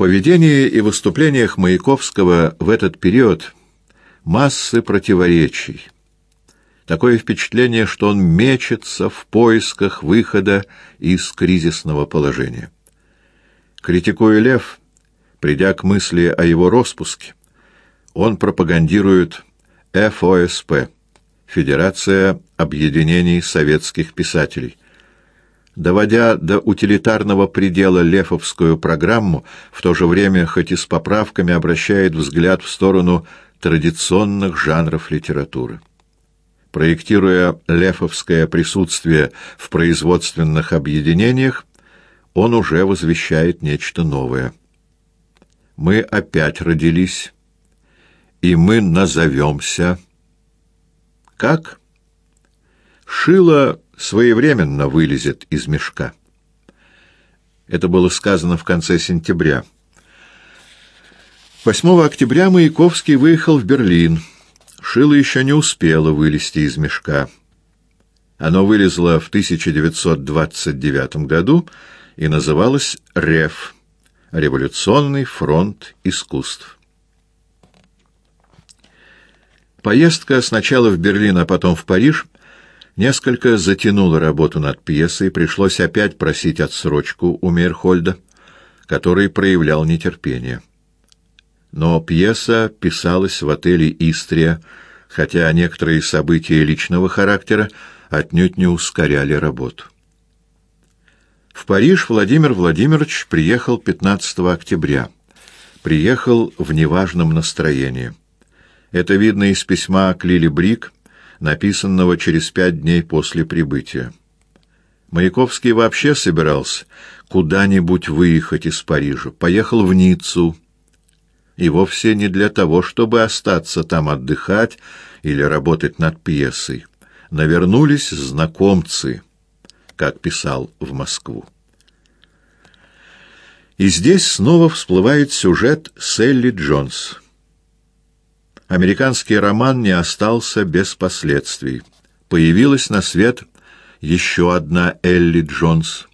поведении и выступлениях Маяковского в этот период массы противоречий. Такое впечатление, что он мечется в поисках выхода из кризисного положения. Критикуя Лев, придя к мысли о его распуске, он пропагандирует ФОСП – Федерация объединений советских писателей, доводя до утилитарного предела лефовскую программу, в то же время, хоть и с поправками, обращает взгляд в сторону традиционных жанров литературы. Проектируя лефовское присутствие в производственных объединениях, он уже возвещает нечто новое. «Мы опять родились, и мы назовемся...» «Как?» «Шило своевременно вылезет из мешка. Это было сказано в конце сентября. 8 октября Маяковский выехал в Берлин. Шило еще не успело вылезти из мешка. Оно вылезло в 1929 году и называлось «РЕФ» — Революционный фронт искусств. Поездка сначала в Берлин, а потом в Париж — Несколько затянуло работу над пьесой, пришлось опять просить отсрочку у Мейерхольда, который проявлял нетерпение. Но пьеса писалась в отеле «Истрия», хотя некоторые события личного характера отнюдь не ускоряли работу. В Париж Владимир Владимирович приехал 15 октября. Приехал в неважном настроении. Это видно из письма к Лили Брик, написанного через пять дней после прибытия. Маяковский вообще собирался куда-нибудь выехать из Парижа, поехал в Ниццу, и вовсе не для того, чтобы остаться там отдыхать или работать над пьесой. Навернулись знакомцы, как писал в Москву. И здесь снова всплывает сюжет Селли Джонс американский роман не остался без последствий. Появилась на свет еще одна Элли Джонс,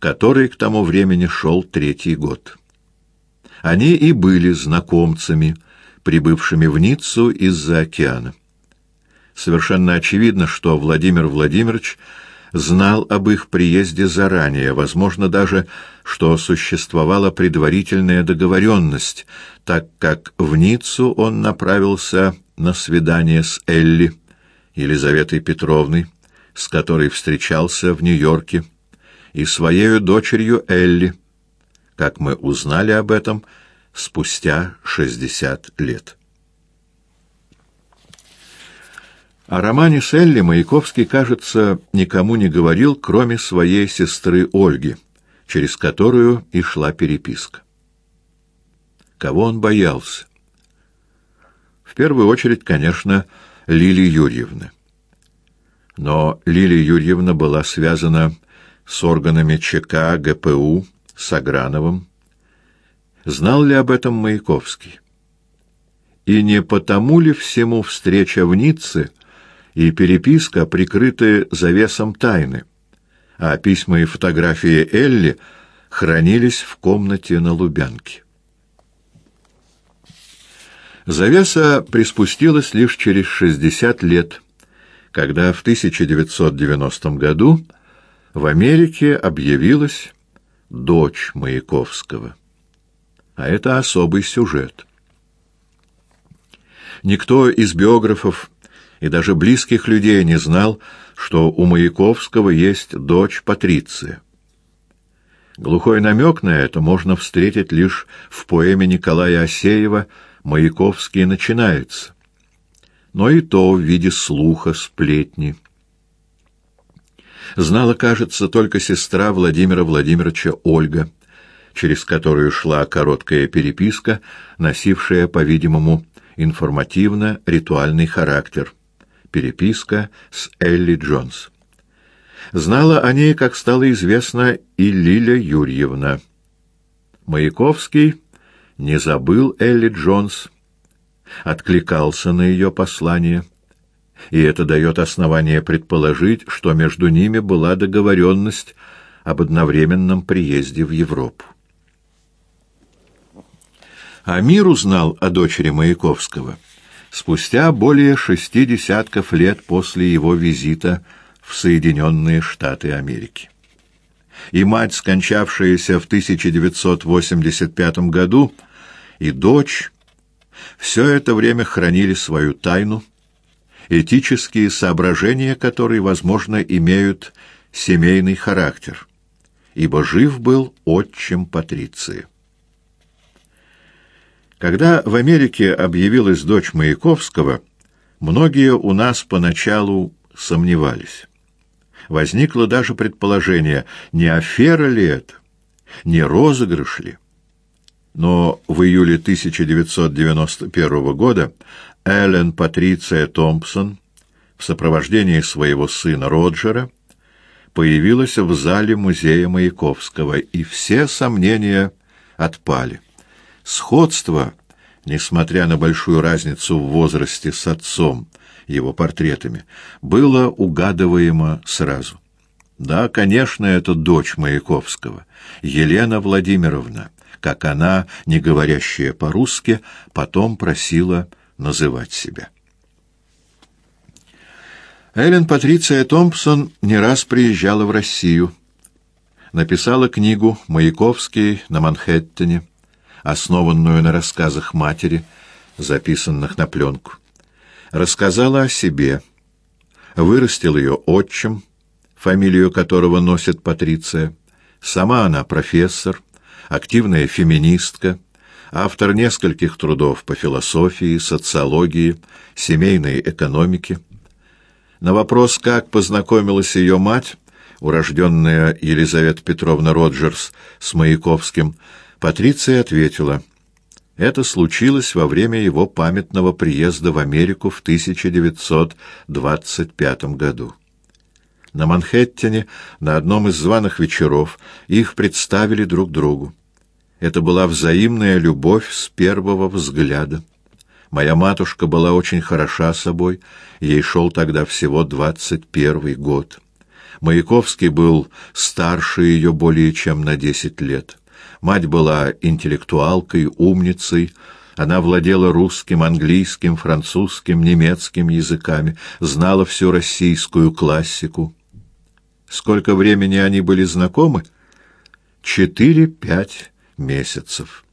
которой к тому времени шел третий год. Они и были знакомцами, прибывшими в Ниццу из-за океана. Совершенно очевидно, что Владимир Владимирович знал об их приезде заранее, возможно даже, что существовала предварительная договоренность, так как в Ниццу он направился на свидание с Элли, Елизаветой Петровной, с которой встречался в Нью-Йорке, и своей дочерью Элли, как мы узнали об этом спустя шестьдесят лет. О романе с Элли Маяковский, кажется, никому не говорил, кроме своей сестры Ольги, через которую и шла переписка. Кого он боялся? В первую очередь, конечно, Лили Юрьевны. Но Лилия Юрьевна была связана с органами ЧК, ГПУ, с Аграновым. Знал ли об этом Маяковский? И не потому ли всему встреча в Ницце — и переписка прикрыты завесом тайны, а письма и фотографии Элли хранились в комнате на Лубянке. Завеса приспустилась лишь через 60 лет, когда в 1990 году в Америке объявилась дочь Маяковского. А это особый сюжет. Никто из биографов и даже близких людей не знал, что у Маяковского есть дочь Патриция. Глухой намек на это можно встретить лишь в поэме Николая Осеева «Маяковский начинается», но и то в виде слуха, сплетни. Знала, кажется, только сестра Владимира Владимировича Ольга, через которую шла короткая переписка, носившая, по-видимому, информативно-ритуальный характер переписка с Элли Джонс. Знала о ней, как стало известно, и Лиля Юрьевна. Маяковский не забыл Элли Джонс, откликался на ее послание, и это дает основание предположить, что между ними была договоренность об одновременном приезде в Европу. А мир узнал о дочери Маяковского спустя более шести десятков лет после его визита в Соединенные Штаты Америки. И мать, скончавшаяся в 1985 году, и дочь все это время хранили свою тайну, этические соображения которые, возможно, имеют семейный характер, ибо жив был отчим Патриции. Когда в Америке объявилась дочь Маяковского, многие у нас поначалу сомневались. Возникло даже предположение, не афера ли это, не розыгрыш ли. Но в июле 1991 года Эллен Патриция Томпсон в сопровождении своего сына Роджера появилась в зале музея Маяковского, и все сомнения отпали. Сходство, несмотря на большую разницу в возрасте с отцом, его портретами, было угадываемо сразу. Да, конечно, это дочь Маяковского, Елена Владимировна, как она, не говорящая по-русски, потом просила называть себя. Эллен Патриция Томпсон не раз приезжала в Россию. Написала книгу «Маяковский на Манхэттене», основанную на рассказах матери, записанных на пленку. Рассказала о себе. Вырастил ее отчим, фамилию которого носит Патриция. Сама она профессор, активная феминистка, автор нескольких трудов по философии, социологии, семейной экономике. На вопрос, как познакомилась ее мать, урожденная Елизавета Петровна Роджерс с Маяковским, Патриция ответила, это случилось во время его памятного приезда в Америку в 1925 году. На Манхэттене на одном из званых вечеров их представили друг другу. Это была взаимная любовь с первого взгляда. Моя матушка была очень хороша собой, ей шел тогда всего двадцать первый год. Маяковский был старше ее более чем на десять лет. Мать была интеллектуалкой, умницей, она владела русским, английским, французским, немецким языками, знала всю российскую классику. Сколько времени они были знакомы? Четыре-пять месяцев.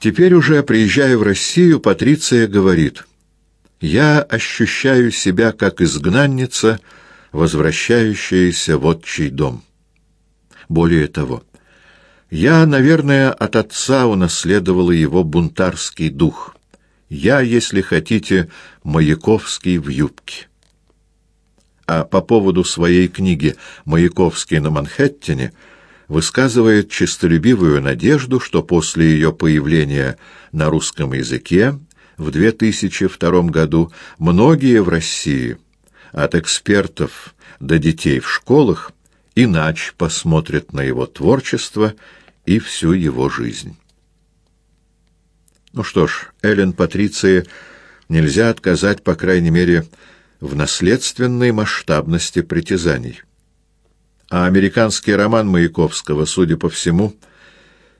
Теперь уже, приезжая в Россию, Патриция говорит, «Я ощущаю себя как изгнанница, возвращающаяся в отчий дом». Более того, я, наверное, от отца унаследовала его бунтарский дух. Я, если хотите, Маяковский в юбке. А по поводу своей книги «Маяковский на Манхэттене» высказывает честолюбивую надежду, что после ее появления на русском языке в 2002 году многие в России, от экспертов до детей в школах, иначе посмотрят на его творчество и всю его жизнь. Ну что ж, Эллен Патриции нельзя отказать, по крайней мере, в наследственной масштабности притязаний. А американский роман Маяковского, судя по всему,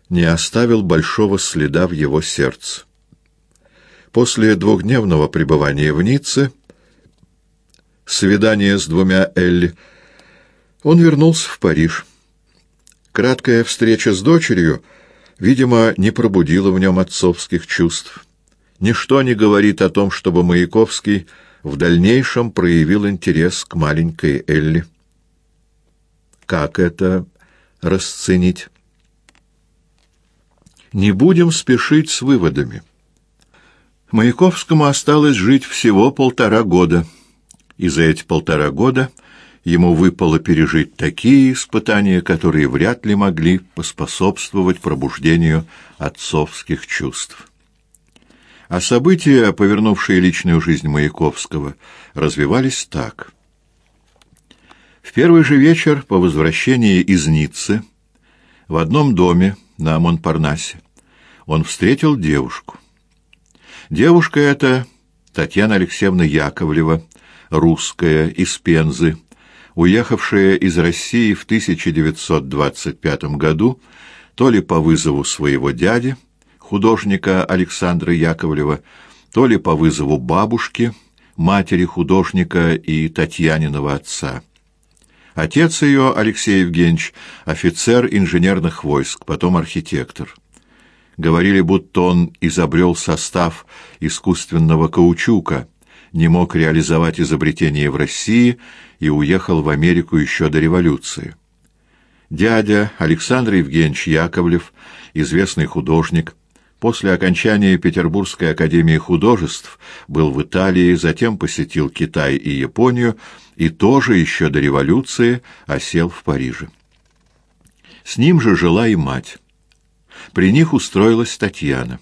не оставил большого следа в его сердце. После двухдневного пребывания в Ницце, свидания с двумя Элли, он вернулся в Париж. Краткая встреча с дочерью, видимо, не пробудила в нем отцовских чувств. Ничто не говорит о том, чтобы Маяковский в дальнейшем проявил интерес к маленькой Элли. Как это расценить? Не будем спешить с выводами. Маяковскому осталось жить всего полтора года, и за эти полтора года ему выпало пережить такие испытания, которые вряд ли могли поспособствовать пробуждению отцовских чувств. А события, повернувшие личную жизнь Маяковского, развивались так. В первый же вечер по возвращении из Ниццы в одном доме на Монпарнасе он встретил девушку. Девушка эта Татьяна Алексеевна Яковлева, русская, из Пензы, уехавшая из России в 1925 году, то ли по вызову своего дяди, художника Александра Яковлева, то ли по вызову бабушки, матери художника и Татьяниного отца. Отец ее, Алексей Евгеньевич, офицер инженерных войск, потом архитектор. Говорили, будто он изобрел состав искусственного каучука, не мог реализовать изобретение в России и уехал в Америку еще до революции. Дядя Александр Евгеньевич Яковлев, известный художник, после окончания Петербургской академии художеств был в Италии, затем посетил Китай и Японию и тоже еще до революции осел в Париже. С ним же жила и мать. При них устроилась Татьяна.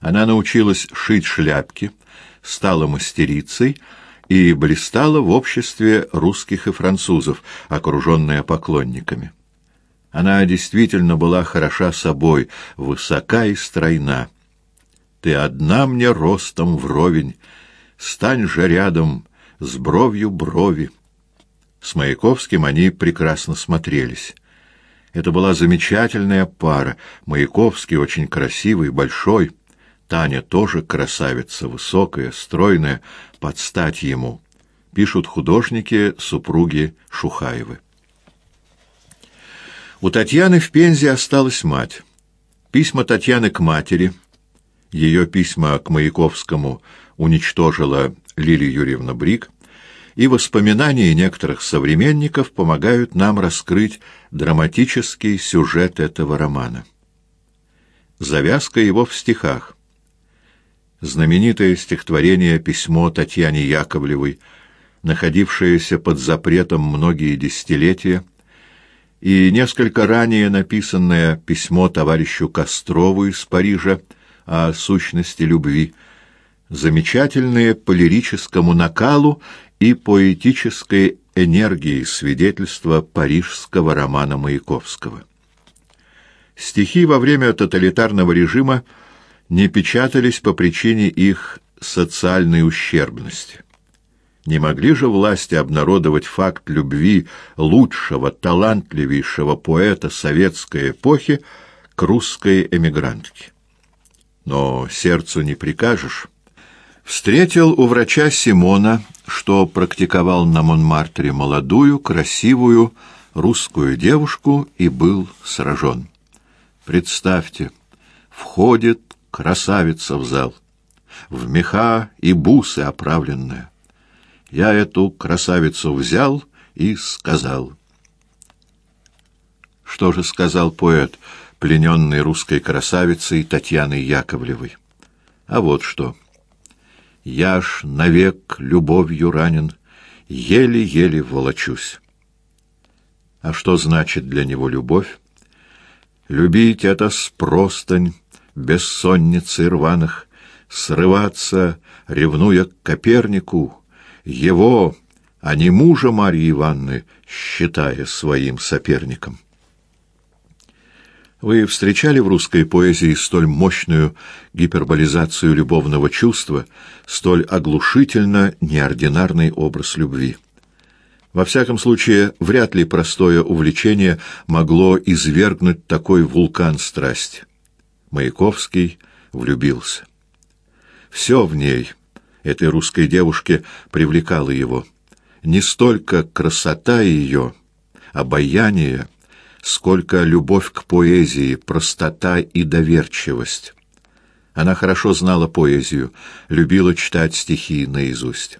Она научилась шить шляпки, стала мастерицей и блистала в обществе русских и французов, окруженная поклонниками. Она действительно была хороша собой, высока и стройна. «Ты одна мне ростом вровень, стань же рядом с бровью брови». С Маяковским они прекрасно смотрелись. Это была замечательная пара. Маяковский очень красивый, большой. Таня тоже красавица, высокая, стройная, под стать ему. Пишут художники, супруги Шухаевы. У Татьяны в Пензе осталась мать. Письма Татьяны к матери, ее письма к Маяковскому уничтожила Лилия Юрьевна Брик, и воспоминания некоторых современников помогают нам раскрыть драматический сюжет этого романа. Завязка его в стихах. Знаменитое стихотворение «Письмо Татьяне Яковлевой», находившееся под запретом многие десятилетия, и несколько ранее написанное письмо товарищу Кострову из Парижа о сущности любви, замечательные по лирическому накалу и поэтической энергии свидетельства парижского романа Маяковского. Стихи во время тоталитарного режима не печатались по причине их социальной ущербности. Не могли же власти обнародовать факт любви лучшего, талантливейшего поэта советской эпохи к русской эмигрантке. Но сердцу не прикажешь. Встретил у врача Симона, что практиковал на Монмартре молодую, красивую русскую девушку и был сражен. Представьте, входит красавица в зал, в меха и бусы оправленная я эту красавицу взял и сказал. Что же сказал поэт, плененный русской красавицей Татьяной Яковлевой? А вот что. Я ж навек любовью ранен, еле-еле волочусь. А что значит для него любовь? Любить — это спростань, бессонницы рваных, срываться, ревнуя к Копернику — его, а не мужа Марьи Ивановны, считая своим соперником. Вы встречали в русской поэзии столь мощную гиперболизацию любовного чувства, столь оглушительно неординарный образ любви? Во всяком случае, вряд ли простое увлечение могло извергнуть такой вулкан страсти. Маяковский влюбился. Все в ней — этой русской девушке привлекало его. Не столько красота ее, обаяние, сколько любовь к поэзии, простота и доверчивость. Она хорошо знала поэзию, любила читать стихи наизусть.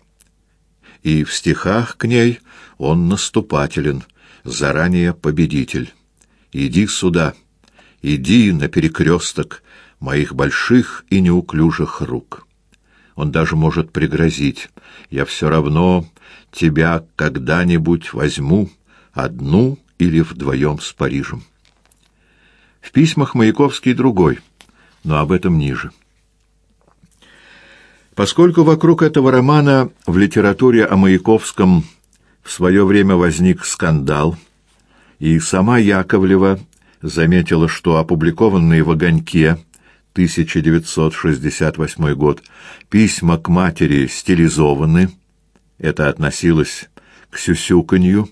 И в стихах к ней он наступателен, заранее победитель. «Иди сюда, иди на перекресток моих больших и неуклюжих рук». Он даже может пригрозить. Я все равно тебя когда-нибудь возьму, одну или вдвоем с Парижем. В письмах Маяковский другой, но об этом ниже. Поскольку вокруг этого романа в литературе о Маяковском в свое время возник скандал, и сама Яковлева заметила, что опубликованные в «Огоньке» 1968 год, письма к матери стилизованы, это относилось к сюсюканью,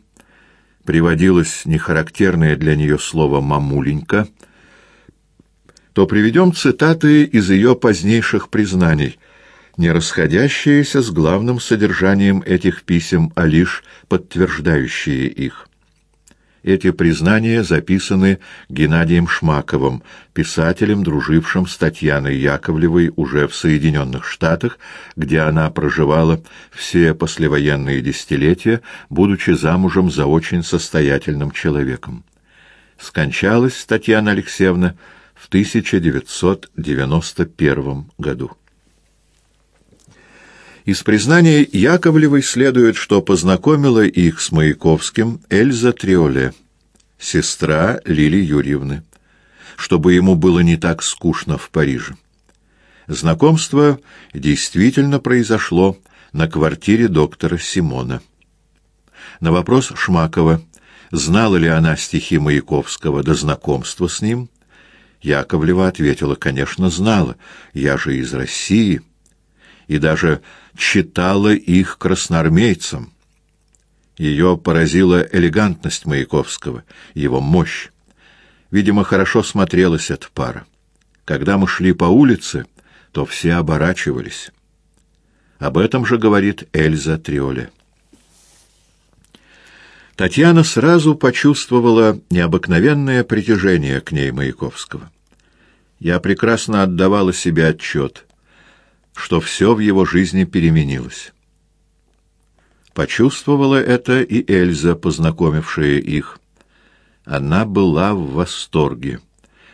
приводилось нехарактерное для нее слово «мамуленька», то приведем цитаты из ее позднейших признаний, не расходящиеся с главным содержанием этих писем, а лишь подтверждающие их. Эти признания записаны Геннадием Шмаковым, писателем, дружившим с Татьяной Яковлевой уже в Соединенных Штатах, где она проживала все послевоенные десятилетия, будучи замужем за очень состоятельным человеком. Скончалась Татьяна Алексеевна в 1991 году. Из признания Яковлевой следует, что познакомила их с Маяковским Эльза Триоле, сестра Лили Юрьевны, чтобы ему было не так скучно в Париже. Знакомство действительно произошло на квартире доктора Симона. На вопрос Шмакова, знала ли она стихи Маяковского до знакомства с ним, Яковлева ответила, конечно, знала, я же из России, и даже читала их красноармейцам. Ее поразила элегантность Маяковского, его мощь. Видимо, хорошо смотрелась эта пара. Когда мы шли по улице, то все оборачивались. Об этом же говорит Эльза Триоле. Татьяна сразу почувствовала необыкновенное притяжение к ней Маяковского. Я прекрасно отдавала себе отчет что все в его жизни переменилось. Почувствовала это и Эльза, познакомившая их. Она была в восторге.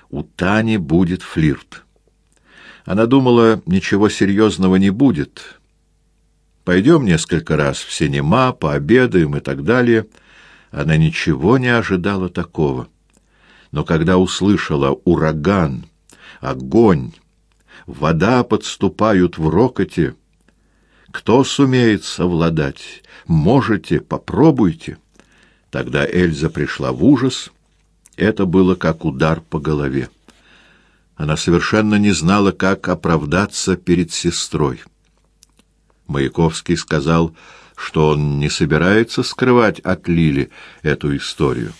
У Тани будет флирт. Она думала, ничего серьезного не будет. Пойдем несколько раз в синема, пообедаем и так далее. Она ничего не ожидала такого. Но когда услышала «ураган», «огонь», вода подступают в рокоте. Кто сумеет совладать? Можете, попробуйте. Тогда Эльза пришла в ужас. Это было как удар по голове. Она совершенно не знала, как оправдаться перед сестрой. Маяковский сказал, что он не собирается скрывать от Лили эту историю.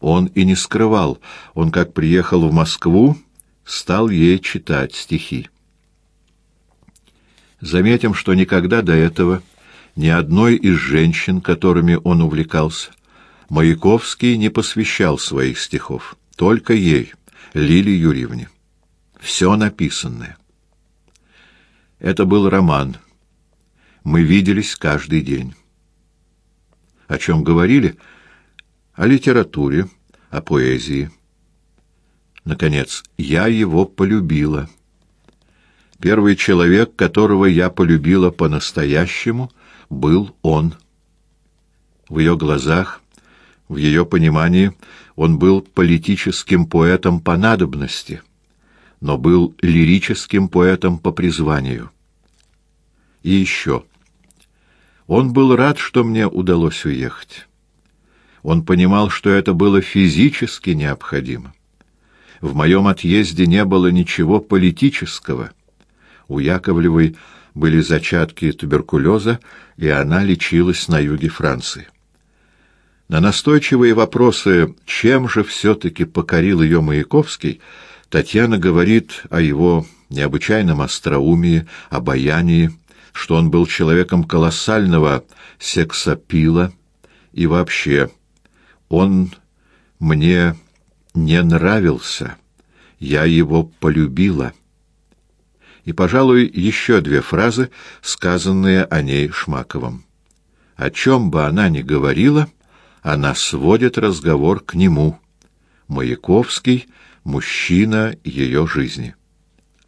Он и не скрывал. Он, как приехал в Москву, стал ей читать стихи. Заметим, что никогда до этого ни одной из женщин, которыми он увлекался, Маяковский не посвящал своих стихов, только ей, Лиле Юрьевне. Все написанное. Это был роман. Мы виделись каждый день. О чем говорили? О литературе, о поэзии. Наконец, я его полюбила. Первый человек, которого я полюбила по-настоящему, был он. В ее глазах, в ее понимании, он был политическим поэтом по надобности, но был лирическим поэтом по призванию. И еще. Он был рад, что мне удалось уехать. Он понимал, что это было физически необходимо. В моем отъезде не было ничего политического. У Яковлевой были зачатки туберкулеза, и она лечилась на юге Франции. На настойчивые вопросы, чем же все-таки покорил ее Маяковский, Татьяна говорит о его необычайном остроумии, обаянии, что он был человеком колоссального сексапила, и вообще он мне не нравился. Я его полюбила. И, пожалуй, еще две фразы, сказанные о ней Шмаковым. О чем бы она ни говорила, она сводит разговор к нему. Маяковский — мужчина ее жизни.